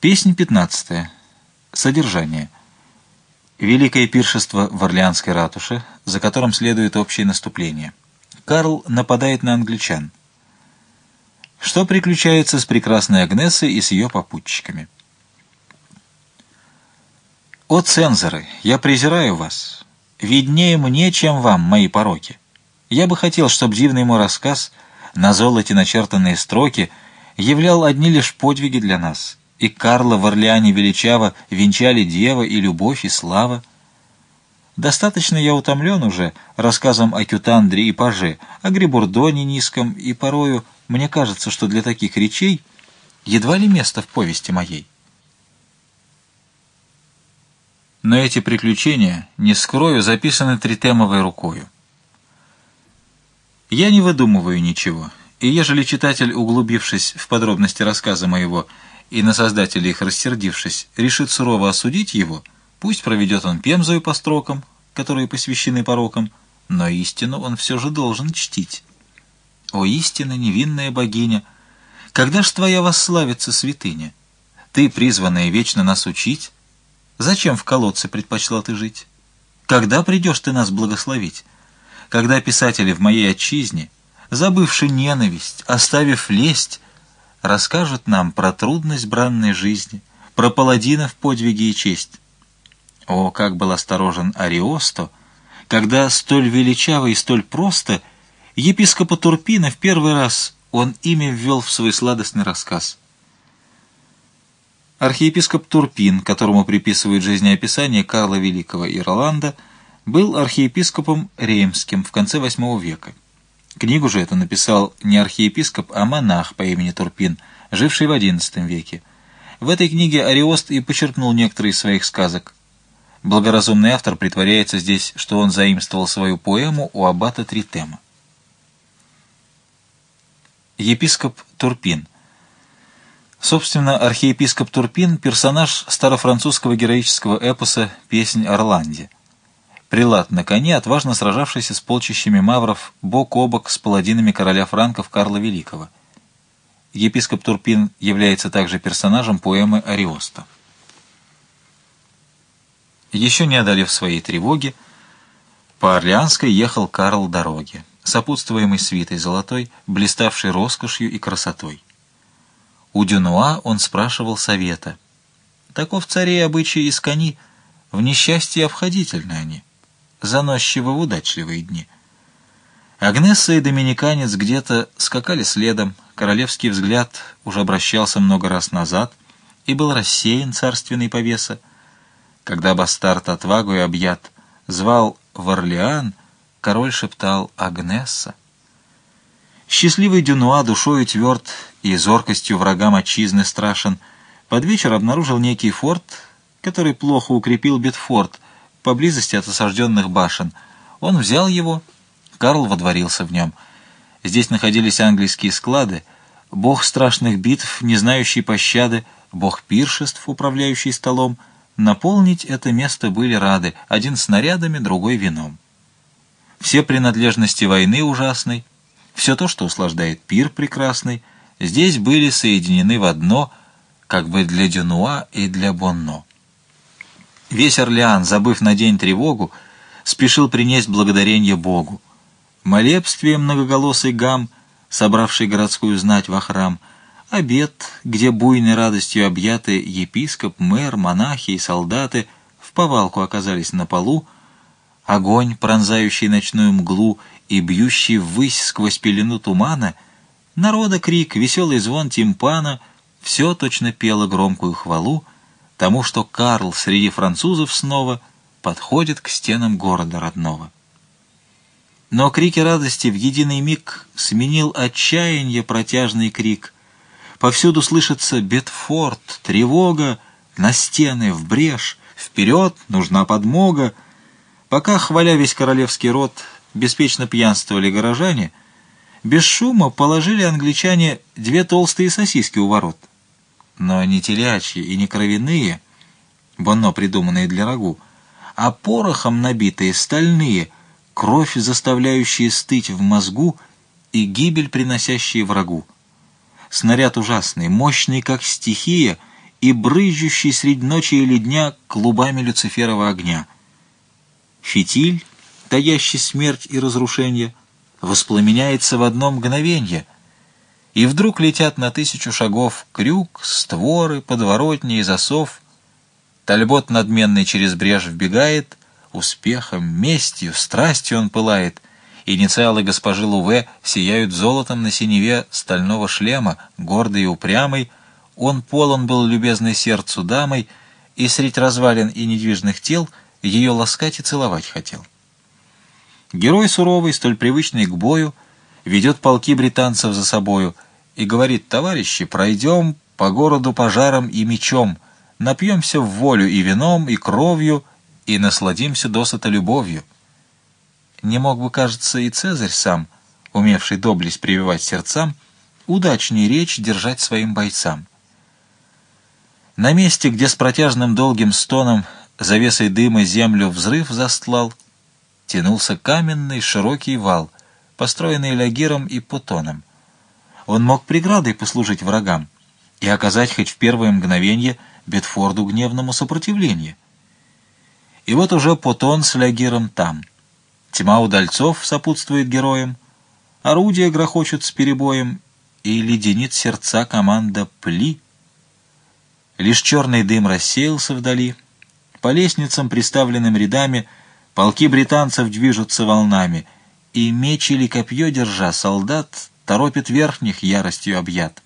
Песнь 15. Содержание. Великое пиршество в Орлеанской ратуше, за которым следует общее наступление. Карл нападает на англичан. Что приключается с прекрасной Агнесой и с ее попутчиками? «О, цензоры, я презираю вас. Виднее мне, чем вам, мои пороки. Я бы хотел, чтобы дивный мой рассказ, на золоте начертанные строки, являл одни лишь подвиги для нас» и Карла в Орлеане величаво венчали дева и любовь, и слава. Достаточно я утомлен уже рассказом о Кютандре и Паже, о Грибурдоне низком, и порою мне кажется, что для таких речей едва ли место в повести моей. Но эти приключения, не скрою, записаны тритемовой рукою. Я не выдумываю ничего, и ежели читатель, углубившись в подробности рассказа моего, и на создателя их рассердившись, решит сурово осудить его, пусть проведет он пемзою по строкам, которые посвящены порокам, но истину он все же должен чтить. О, истина, невинная богиня! Когда ж твоя восславится святыня? Ты, призванная вечно нас учить, зачем в колодце предпочла ты жить? Когда придешь ты нас благословить? Когда писатели в моей отчизне, забывши ненависть, оставив лесть, расскажут нам про трудность бранной жизни, про паладинов подвиги и честь. О, как был осторожен Ариосто, когда столь величаво и столь просто епископа Турпина в первый раз он имя ввел в свой сладостный рассказ. Архиепископ Турпин, которому приписывают жизнеописание Карла Великого и Роланда, был архиепископом Реймским в конце VIII века. Книгу же эту написал не архиепископ, а монах по имени Турпин, живший в XI веке. В этой книге Ариост и почерпнул некоторые из своих сказок. Благоразумный автор притворяется здесь, что он заимствовал свою поэму у аббата Тритема. Епископ Турпин Собственно, архиепископ Турпин – персонаж старофранцузского героического эпоса «Песнь Орланди». Прилат на коне, отважно сражавшийся с полчищами мавров бок о бок с паладинами короля франков Карла Великого. Епископ Турпин является также персонажем поэмы «Ариоста». Еще не одолев своей тревоги, по Орлеанской ехал Карл дороги, сопутствуемый свитой золотой, блиставшей роскошью и красотой. У Дюнуа он спрашивал совета. Таков царей обычаи из кони, в несчастье обходительны они заносчиво в удачливые дни. Агнесса и доминиканец где-то скакали следом, королевский взгляд уже обращался много раз назад и был рассеян царственный повеса. Когда бастард отвагу и объят звал в Орлеан, король шептал «Агнесса». Счастливый Дюнуа душою тверд и зоркостью врагам отчизны страшен, под вечер обнаружил некий форт, который плохо укрепил Бетфорд — поблизости от осажденных башен. Он взял его, Карл водворился в нем. Здесь находились английские склады, бог страшных битв, не знающий пощады, бог пиршеств, управляющий столом. Наполнить это место были рады, один снарядами, другой вином. Все принадлежности войны ужасной, все то, что услаждает пир прекрасный, здесь были соединены в одно, как бы для Дюнуа и для Бонно. Весь Орлеан, забыв на день тревогу, спешил принести благодарение Богу. Молебствие многоголосый гам, собравший городскую знать во храм, обед, где буйной радостью объяты епископ, мэр, монахи и солдаты в повалку оказались на полу, огонь, пронзающий ночную мглу и бьющий ввысь сквозь пелену тумана, народа крик, веселый звон тимпана, все точно пело громкую хвалу, тому, что Карл среди французов снова подходит к стенам города родного. Но крики радости в единый миг сменил отчаяние протяжный крик. Повсюду слышится «Бетфорд», «Тревога», «На стены», «В брешь», «Вперед», «Нужна подмога». Пока, хваля весь королевский род, беспечно пьянствовали горожане, без шума положили англичане две толстые сосиски у ворот но не телячьи и не кровяные, боно придуманные для рагу, а порохом набитые стальные, кровь заставляющие стыть в мозгу и гибель приносящие врагу. Снаряд ужасный, мощный, как стихия, и брызжущий средь ночи или дня клубами люциферова огня. Фитиль, таящий смерть и разрушение, воспламеняется в одно мгновенье, и вдруг летят на тысячу шагов крюк, створы, подворотни и засов. Тальбот надменный через брешь вбегает, успехом, местью, страстью он пылает — Инициалы госпожи Луве сияют золотом на синеве стального шлема, гордый и упрямый. Он полон был любезной сердцу дамой, и средь развалин и недвижных тел ее ласкать и целовать хотел. Герой суровый, столь привычный к бою, ведет полки британцев за собою и говорит, товарищи, пройдем по городу пожаром и мечом, напьемся в волю и вином, и кровью, и насладимся досыта любовью. Не мог бы, кажется, и Цезарь сам, умевший доблесть прививать сердцам, удачнее речь держать своим бойцам. На месте, где с протяжным долгим стоном завесой дыма землю взрыв застлал, тянулся каменный широкий вал, построенный Лягиром и Путоном. Он мог преградой послужить врагам и оказать хоть в первое мгновение Бетфорду гневному сопротивление. И вот уже Потон с Лягиром там — Тьма удальцов сопутствует героям, орудия грохочут с перебоем, и леденит сердца команда «Пли». Лишь черный дым рассеялся вдали. По лестницам, приставленным рядами, полки британцев движутся волнами, и меч или копье, держа, солдат торопит верхних яростью объят.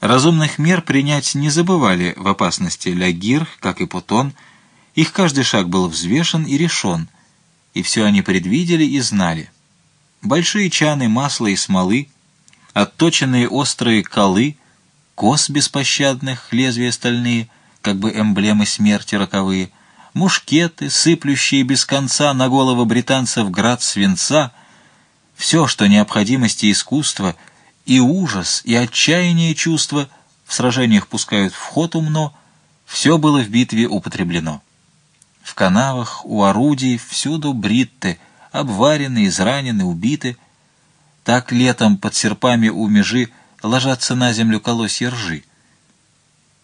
Разумных мер принять не забывали в опасности Лягир, как и Путон, их каждый шаг был взвешен и решен — и все они предвидели и знали. Большие чаны масла и смолы, отточенные острые колы, кос беспощадных, лезвия стальные, как бы эмблемы смерти роковые, мушкеты, сыплющие без конца на головы британцев град свинца, все, что необходимости искусства, и ужас, и отчаяние чувства в сражениях пускают в ход умно, все было в битве употреблено. В канавах, у орудий, всюду бритты, обварены, изранены, убиты. Так летом под серпами у межи ложатся на землю колосья ржи.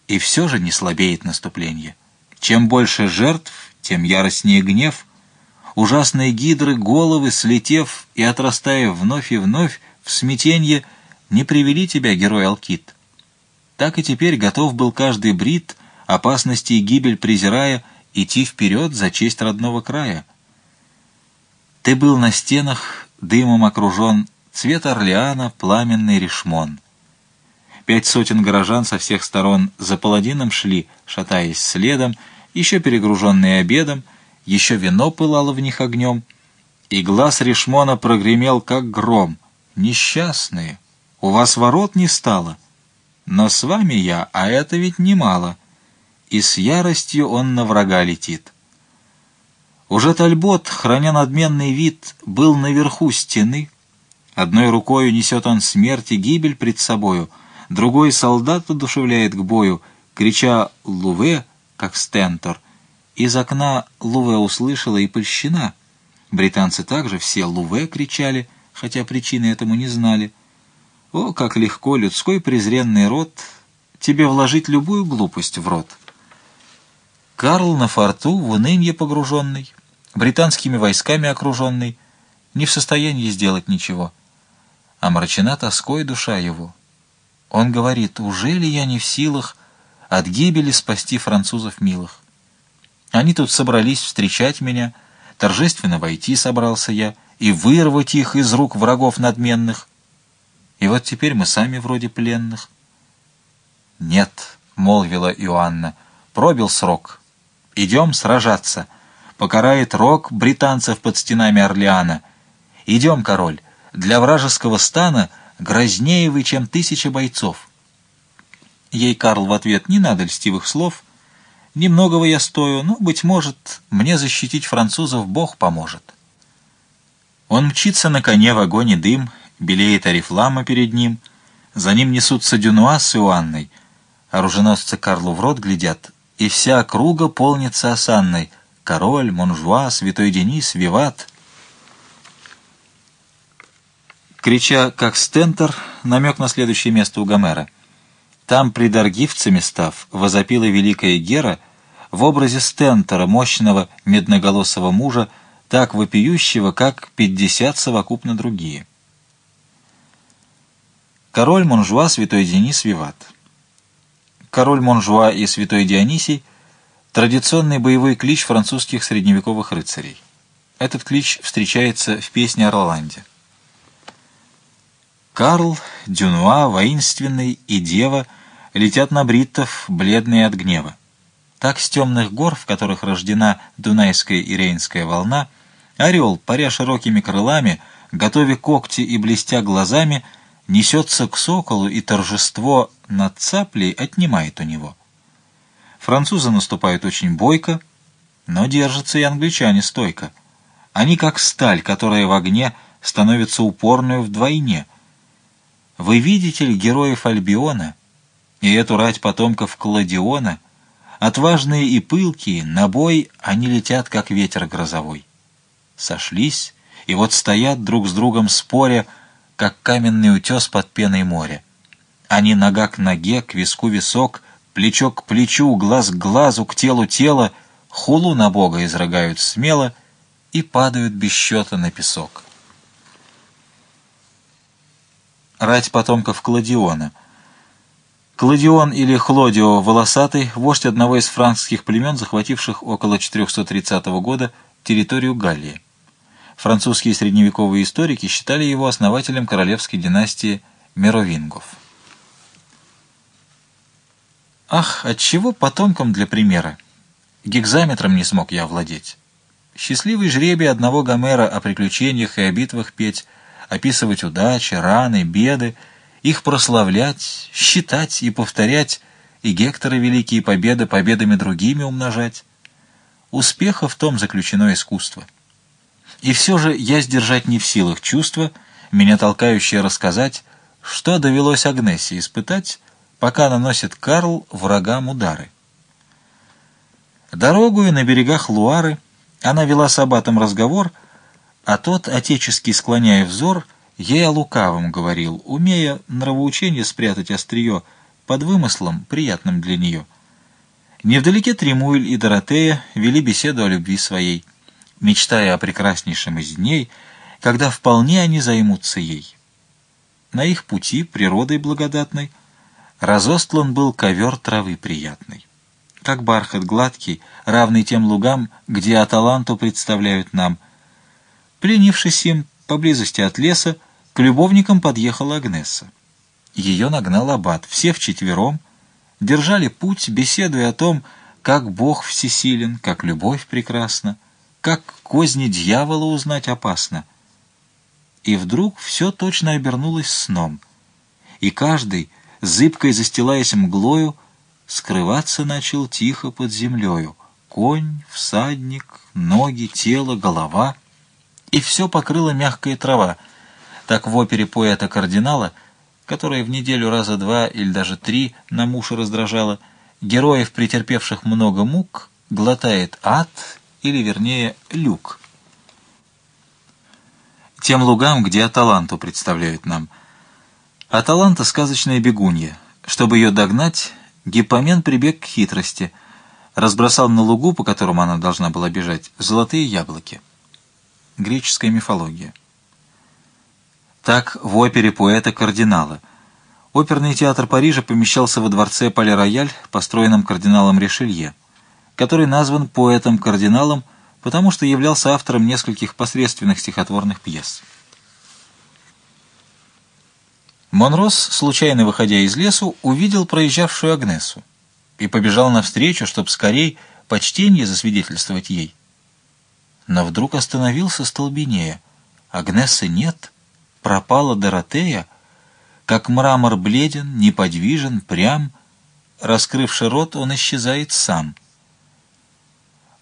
И все же не слабеет наступление. Чем больше жертв, тем яростнее гнев. Ужасные гидры, головы, слетев и отрастая вновь и вновь, в смятенье, не привели тебя, герой Алкит. Так и теперь готов был каждый брит, опасности и гибель презирая, идти вперед за честь родного края. Ты был на стенах, дымом окружен, цвет Орлеана, пламенный решмон. Пять сотен горожан со всех сторон за паладином шли, шатаясь следом, еще перегруженные обедом, еще вино пылало в них огнем, и глаз Решмона прогремел, как гром. «Несчастные! У вас ворот не стало! Но с вами я, а это ведь немало!» и с яростью он на врага летит. Уже Тальбот, храня надменный вид, был наверху стены. Одной рукою несет он смерть и гибель пред собою, другой солдат одушевляет к бою, крича «Луве!» Как стентор. Из окна Луве услышала и польщена. Британцы также все «Луве!» кричали, хотя причины этому не знали. О, как легко людской презренный род тебе вложить любую глупость в рот. Карл на форту, в унынье погруженный, британскими войсками окруженный, не в состоянии сделать ничего. Омрачена тоской душа его. Он говорит, уже ли я не в силах от гибели спасти французов милых? Они тут собрались встречать меня, торжественно войти собрался я и вырвать их из рук врагов надменных. И вот теперь мы сами вроде пленных. «Нет», — молвила Иоанна, — «пробил срок». Идем сражаться. Покарает рок британцев под стенами Орлеана. Идем, король. Для вражеского стана грознее вы, чем тысяча бойцов. Ей Карл в ответ не надо льстивых слов. Немногого я стою, но, быть может, мне защитить французов Бог поможет. Он мчится на коне в огонь и дым, белеет орифлама перед ним. За ним несутся Дюнуа с Иоанной. Оруженосцы Карлу в рот глядят, и вся округа полнится осанной. Король, Монжуа, Святой Денис, Виват. Крича, как стентер, намек на следующее место у Гомера. Там, придоргивцами став, возопила великая Гера в образе Стентера, мощного медноголосого мужа, так вопиющего, как пятьдесят совокупно другие. Король Монжуа, святой Денис Виват. Король Монжуа и святой Дионисий – традиционный боевой клич французских средневековых рыцарей. Этот клич встречается в песне о Роланде. Карл, Дюнуа, воинственный и дева летят на бриттов, бледные от гнева. Так с темных гор, в которых рождена Дунайская и Рейнская волна, орел, паря широкими крылами, готовя когти и блестя глазами, несется к соколу, и торжество над цаплей отнимает у него. Французы наступают очень бойко, но держатся и англичане стойко. Они как сталь, которая в огне становится упорную вдвойне. Вы видите ли героев Альбиона и эту рать потомков Кладиона? Отважные и пылкие, на бой они летят, как ветер грозовой. Сошлись, и вот стоят друг с другом споря, как каменный утес под пеной моря. Они нога к ноге, к виску висок, плечо к плечу, глаз к глазу, к телу тело, хулу на Бога изрыгают смело — и падают без счета на песок. Рать потомков Кладиона. Кладион или Хлодио Волосатый, вождь одного из франкских племен, захвативших около 430 года территорию Галлии. Французские средневековые историки считали его основателем королевской династии Меровингов. Ах, отчего потомкам для примера? Гекзаметром не смог я владеть. Счастливый жребий одного Гомера о приключениях и о битвах петь, описывать удачи, раны, беды, их прославлять, считать и повторять, и Гектора великие победы победами другими умножать. Успеха в том заключено искусство. И все же я сдержать не в силах чувства, меня толкающее рассказать, что довелось Агнессе испытать, пока наносит Карл врагам удары. Дорогую на берегах Луары — она вела с аббатом разговор, а тот, отечески склоняя взор, ей о лукавом говорил, умея нравоучение спрятать острие под вымыслом, приятным для нее. Невдалеке Тремуэль и Доротея вели беседу о любви своей, мечтая о прекраснейшем из дней, когда вполне они займутся ей. На их пути, природой благодатной, разостлан был ковер травы приятной как бархат гладкий, равный тем лугам, где Аталанту представляют нам. Пленившись им поблизости от леса, к любовникам подъехала Агнесса. Ее нагнал аббат, все вчетвером, держали путь, беседуя о том, как Бог всесилен, как любовь прекрасна, как козни дьявола узнать опасно. И вдруг все точно обернулось сном, и каждый, зыбкой застилаясь мглою, скрываться начал тихо под землею. Конь, всадник, ноги, тело, голова. И все покрыла мягкая трава. Так в опере поэта-кардинала, которая в неделю раза два или даже три на муши раздражала, героев, претерпевших много мук, глотает ад, или, вернее, люк. Тем лугам, где Аталанту представляют нам. Аталанта — сказочная бегунья. Чтобы ее догнать, Гиппомен прибег к хитрости, разбросал на лугу, по которому она должна была бежать, золотые яблоки. Греческая мифология. Так в опере поэта-кардинала. Оперный театр Парижа помещался во дворце Пале-Рояль, построенном кардиналом Ришелье, который назван поэтом-кардиналом, потому что являлся автором нескольких посредственных стихотворных пьес. Монрос, случайно выходя из лесу, увидел проезжавшую Агнесу и побежал навстречу, чтобы скорей почтение засвидетельствовать ей. Но вдруг остановился столбенея. Агнесы нет, пропала Доротея, как мрамор бледен, неподвижен, прям, раскрывший рот, он исчезает сам.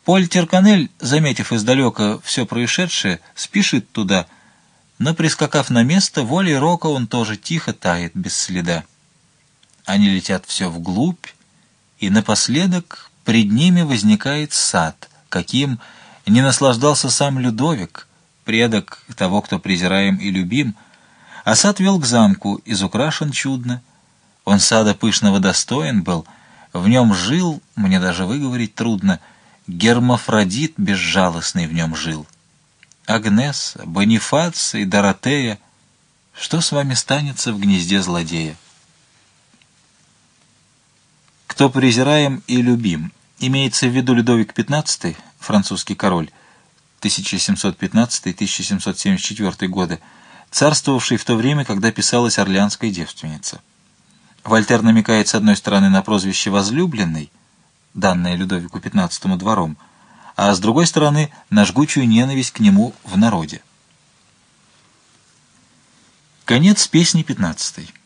Поль Терканель, заметив издалека все происшедшее, спешит туда — но, прискакав на место, волей рока он тоже тихо тает без следа. Они летят все вглубь, и напоследок пред ними возникает сад, каким не наслаждался сам Людовик, предок того, кто презираем и любим, а сад вел к замку, изукрашен чудно. Он сада пышного достоин был, в нем жил, мне даже выговорить трудно, гермафродит безжалостный в нем жил. Агнеса, Бонифация и Доротея, что с вами станется в гнезде злодея? Кто презираем и любим? Имеется в виду Людовик XV, французский король, 1715-1774 годы, царствовавший в то время, когда писалась «Орлеанская девственница». Вольтер намекает, с одной стороны, на прозвище «возлюбленный», данное Людовику XV двором, а с другой стороны, на жгучую ненависть к нему в народе. Конец песни 15.